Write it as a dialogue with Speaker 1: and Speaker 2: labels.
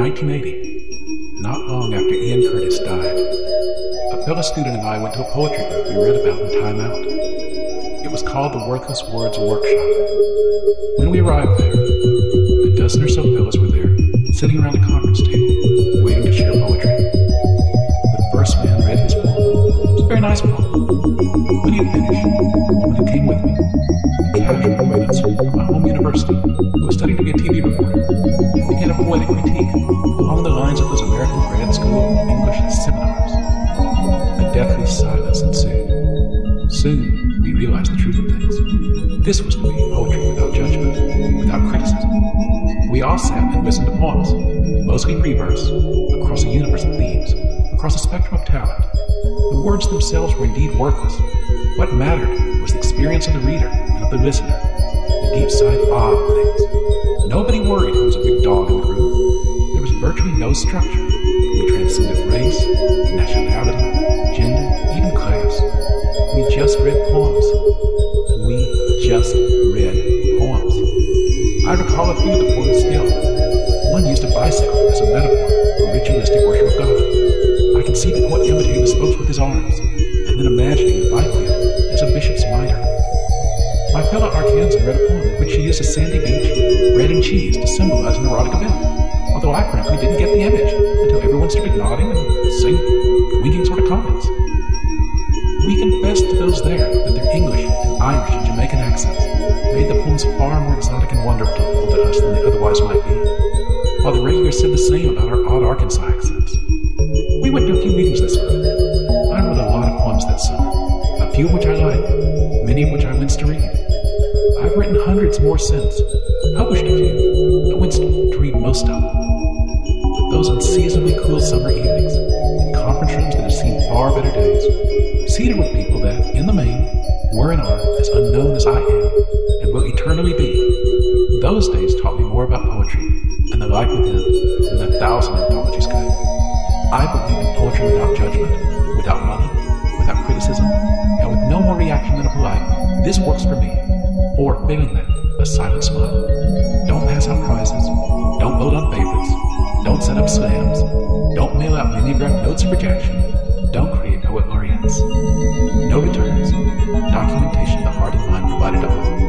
Speaker 1: 1980, not long after Ian Curtis died. A fellow student and I went to a poetry group we read about in Time Out. It was called the Worthless Words Workshop. When we arrived there, a dozen or so fellows were there, sitting around a conference table, waiting to share poetry. The first man read his poem. It was a very nice poem. When he had finished, a woman who came with me, a casual acquaintance from my home university, Soon, we realized the truth of things. This was to be poetry without judgment, without criticism. We all sat and listened to poems, mostly free verse, across a universe of themes, across a spectrum of talent. The words themselves were indeed worthless. What mattered was the experience of the reader and of the listener, the deep side awe of things. Nobody worried who was a big dog in the group. There was virtually no structure. We transcended race, nationality, gender, even class. Just read poems. I recall a few of the poems still. One used a bicycle as a metaphor for ritualistic worship of God. I can see the poet imitating the spokes with his arms, and then imagining the wheel as a bishop's mitre. My fellow Arkansan read a poem in which she used a sandy beach, bread and cheese to symbolize an erotic event, although I frankly didn't get the image until everyone started nodding and saying winking sort of comments. We confessed to those there more exotic and wonderful to us than they otherwise might be, while the regulars said the same about our odd Arkansas accents. We went to a few meetings this group. I wrote a lot of poems that summer, a few which I liked, many of which I winced to read. I've written hundreds more since, published a few, I winced to read most of them. But those unseasonably cool summer evenings, in conference rooms that have seen far better days, seated with people that, in the main, were and are as unknown as I am, and will eternally be, those days taught me more about poetry and the life within than a thousand anthologies could. I believe in poetry without judgment, without money, without criticism, and with no more reaction than a polite, this works for me, or failing that, a silent smile. Don't pass out prizes, don't vote on favorites, don't set up slams, don't mail out mimeograph notes of rejection, don't create poet laureates. No returns, documentation of the heart and mind provided above.